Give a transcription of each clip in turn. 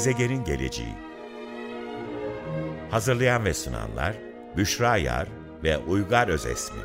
Gezegenin geleceği. Hazırlayan ve sunanlar Büşra Yar ve Uygar Özesmi.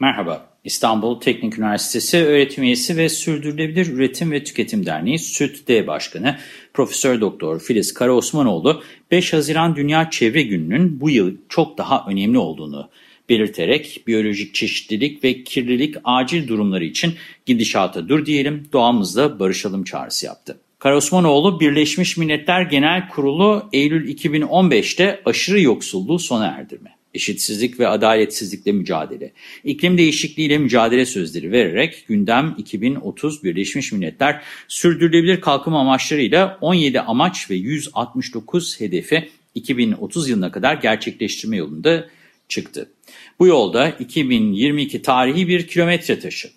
Merhaba, İstanbul Teknik Üniversitesi öğretim üyesi ve Sürdürülebilir Üretim ve Tüketim Derneği SÜT-D Başkanı Profesör Doktor Filiz Karaosmanoğlu 5 Haziran Dünya Çevre Günü'nün bu yıl çok daha önemli olduğunu belirterek biyolojik çeşitlilik ve kirlilik acil durumları için gidişata dur diyelim, doğamızla barışalım çağrısı yaptı. Karosmanoğlu Birleşmiş Milletler Genel Kurulu Eylül 2015'te aşırı yoksulluğu sona erdirme, eşitsizlik ve adaletsizlikle mücadele, iklim değişikliğiyle mücadele sözleri vererek gündem 2030 Birleşmiş Milletler Sürdürülebilir Kalkınma Amaçlarıyla 17 amaç ve 169 hedefi 2030 yılına kadar gerçekleştirme yolunda çıktı. Bu yolda 2022 tarihi bir kilometre taşı.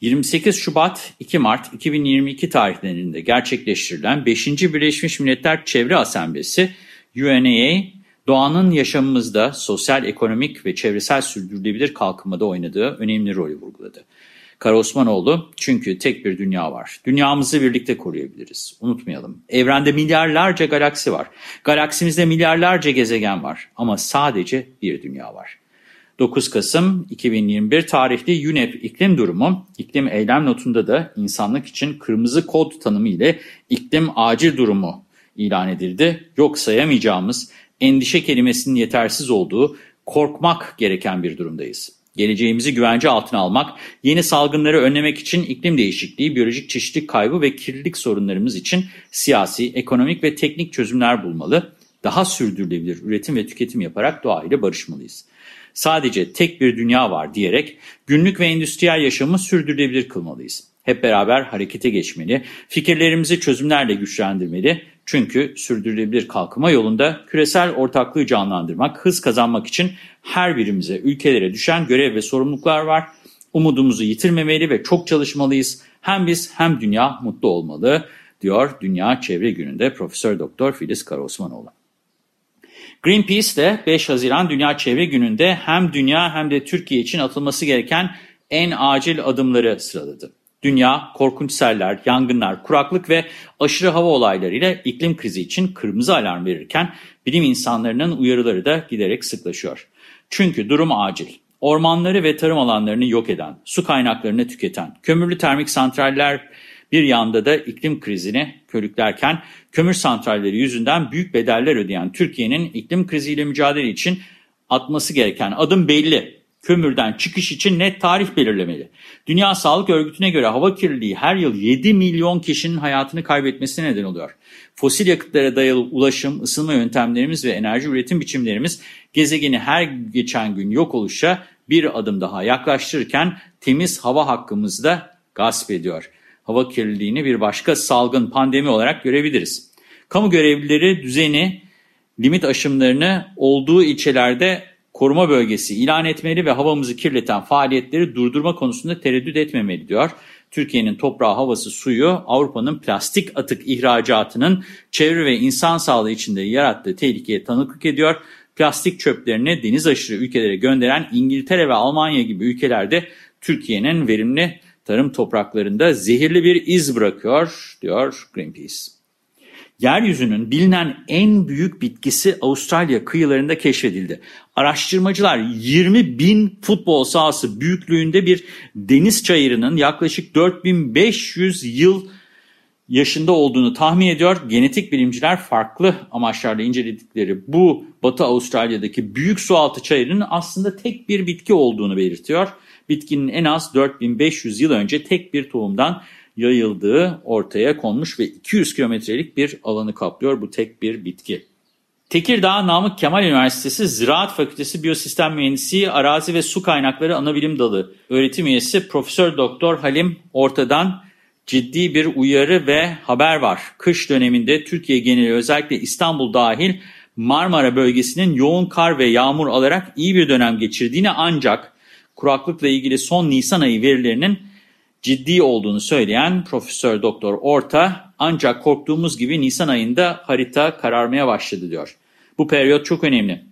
28 Şubat 2 Mart 2022 tarihlerinde gerçekleştirilen 5. Birleşmiş Milletler Çevre Asamblesi UNEA, doğanın yaşamımızda sosyal, ekonomik ve çevresel sürdürülebilir kalkınmada oynadığı önemli rolü vurguladı. Karaosmanoğlu, çünkü tek bir dünya var. Dünyamızı birlikte koruyabiliriz. Unutmayalım. Evrende milyarlarca galaksi var. Galaksimizde milyarlarca gezegen var. Ama sadece bir dünya var. 9 Kasım 2021 tarihli UNEP iklim durumu, iklim eylem notunda da insanlık için kırmızı kod tanımı ile iklim acil durumu ilan edildi. Yok sayamayacağımız, endişe kelimesinin yetersiz olduğu, korkmak gereken bir durumdayız. Geleceğimizi güvence altına almak, yeni salgınları önlemek için iklim değişikliği, biyolojik çeşitlilik kaybı ve kirlilik sorunlarımız için siyasi, ekonomik ve teknik çözümler bulmalı. Daha sürdürülebilir üretim ve tüketim yaparak doğayla barışmalıyız. Sadece tek bir dünya var diyerek günlük ve endüstriyel yaşamı sürdürülebilir kılmalıyız. Hep beraber harekete geçmeli, fikirlerimizi çözümlerle güçlendirmeli. Çünkü sürdürülebilir kalkınma yolunda küresel ortaklığı canlandırmak, hız kazanmak için her birimize, ülkelere düşen görev ve sorumluluklar var. Umudumuzu yitirmemeli ve çok çalışmalıyız. Hem biz hem dünya mutlu olmalı, diyor Dünya Çevre Günü'nde Profesör Doktor Filiz Karaosmanoğlu. Greenpeace de 5 Haziran Dünya Çevre Günü'nde hem dünya hem de Türkiye için atılması gereken en acil adımları sıraladı. Dünya korkunç seller, yangınlar, kuraklık ve aşırı hava olaylarıyla iklim krizi için kırmızı alarm verirken bilim insanlarının uyarıları da giderek sıklaşıyor. Çünkü durum acil. Ormanları ve tarım alanlarını yok eden, su kaynaklarını tüketen, kömürlü termik santraller bir yanda da iklim krizini körüklerken kömür santralleri yüzünden büyük bedeller ödeyen Türkiye'nin iklim kriziyle mücadele için atması gereken adım belli. Kömürden çıkış için net tarih belirlemeli. Dünya Sağlık Örgütü'ne göre hava kirliliği her yıl 7 milyon kişinin hayatını kaybetmesine neden oluyor. Fosil yakıtlara dayalı ulaşım, ısınma yöntemlerimiz ve enerji üretim biçimlerimiz gezegeni her geçen gün yok oluşa bir adım daha yaklaştırırken temiz hava hakkımızı da gasp ediyor hava kirliliğini bir başka salgın pandemi olarak görebiliriz. Kamu görevlileri düzeni, limit aşımlarını olduğu ilçelerde koruma bölgesi ilan etmeli ve havamızı kirleten faaliyetleri durdurma konusunda tereddüt etmemeli diyor. Türkiye'nin toprağı, havası, suyu Avrupa'nın plastik atık ihracatının çevre ve insan sağlığı içinde yarattığı tehlikeye tanıklık ediyor. Plastik çöplerini deniz aşırı ülkelere gönderen İngiltere ve Almanya gibi ülkelerde Türkiye'nin verimli tarım topraklarında zehirli bir iz bırakıyor, diyor Greenpeace. Yeryüzünün bilinen en büyük bitkisi Avustralya kıyılarında keşfedildi. Araştırmacılar 20 bin futbol sahası büyüklüğünde bir deniz çayırının yaklaşık 4500 yıl yaşında olduğunu tahmin ediyor. Genetik bilimciler farklı amaçlarla inceledikleri bu Batı Avustralya'daki büyük sualtı çayırının aslında tek bir bitki olduğunu belirtiyor bitkinin en az 4500 yıl önce tek bir tohumdan yayıldığı ortaya konmuş ve 200 kilometrelik bir alanı kaplıyor bu tek bir bitki. Tekirdağ Namık Kemal Üniversitesi Ziraat Fakültesi Biyosistem Mühendisliği Arazi ve Su Kaynakları Anabilim Dalı öğretim üyesi Profesör Doktor Halim Ortadan ciddi bir uyarı ve haber var. Kış döneminde Türkiye geneli özellikle İstanbul dahil Marmara bölgesinin yoğun kar ve yağmur alarak iyi bir dönem geçirdiğini ancak kuraklıkla ilgili son Nisan ayı verilerinin ciddi olduğunu söyleyen Profesör Doktor Orta ancak korktuğumuz gibi Nisan ayında harita kararmaya başladı diyor. Bu periyot çok önemli.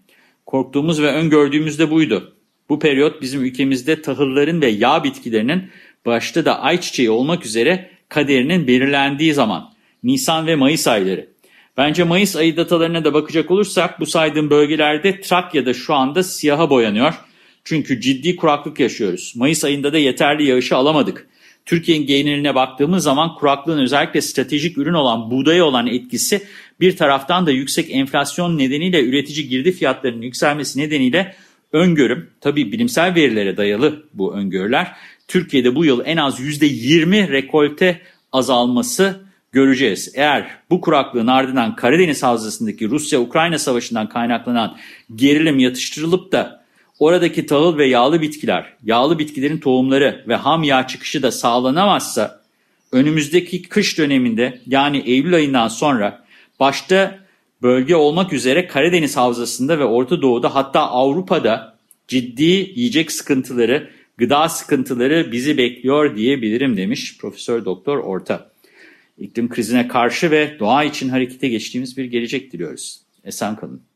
Korktuğumuz ve öngördüğümüz de buydu. Bu periyot bizim ülkemizde tahılların ve yağ bitkilerinin başta da ayçiçeği olmak üzere kaderinin belirlendiği zaman Nisan ve Mayıs ayları. Bence Mayıs ayı datalarına da bakacak olursak bu saydığım bölgelerde Trakya'da şu anda siyaha boyanıyor. Çünkü ciddi kuraklık yaşıyoruz. Mayıs ayında da yeterli yağışı alamadık. Türkiye'nin geneline baktığımız zaman kuraklığın özellikle stratejik ürün olan buğdaya olan etkisi bir taraftan da yüksek enflasyon nedeniyle üretici girdi fiyatlarının yükselmesi nedeniyle öngörüm, tabii bilimsel verilere dayalı bu öngörüler, Türkiye'de bu yıl en az %20 rekolte azalması göreceğiz. Eğer bu kuraklığın ardından Karadeniz Havzası'ndaki Rusya-Ukrayna savaşından kaynaklanan gerilim yatıştırılıp da oradaki tahıl ve yağlı bitkiler, yağlı bitkilerin tohumları ve ham yağ çıkışı da sağlanamazsa önümüzdeki kış döneminde yani Eylül ayından sonra başta bölge olmak üzere Karadeniz Havzası'nda ve Orta Doğu'da hatta Avrupa'da ciddi yiyecek sıkıntıları, gıda sıkıntıları bizi bekliyor diyebilirim demiş Profesör Doktor Orta. İklim krizine karşı ve doğa için harekete geçtiğimiz bir gelecek diliyoruz. Esen kalın.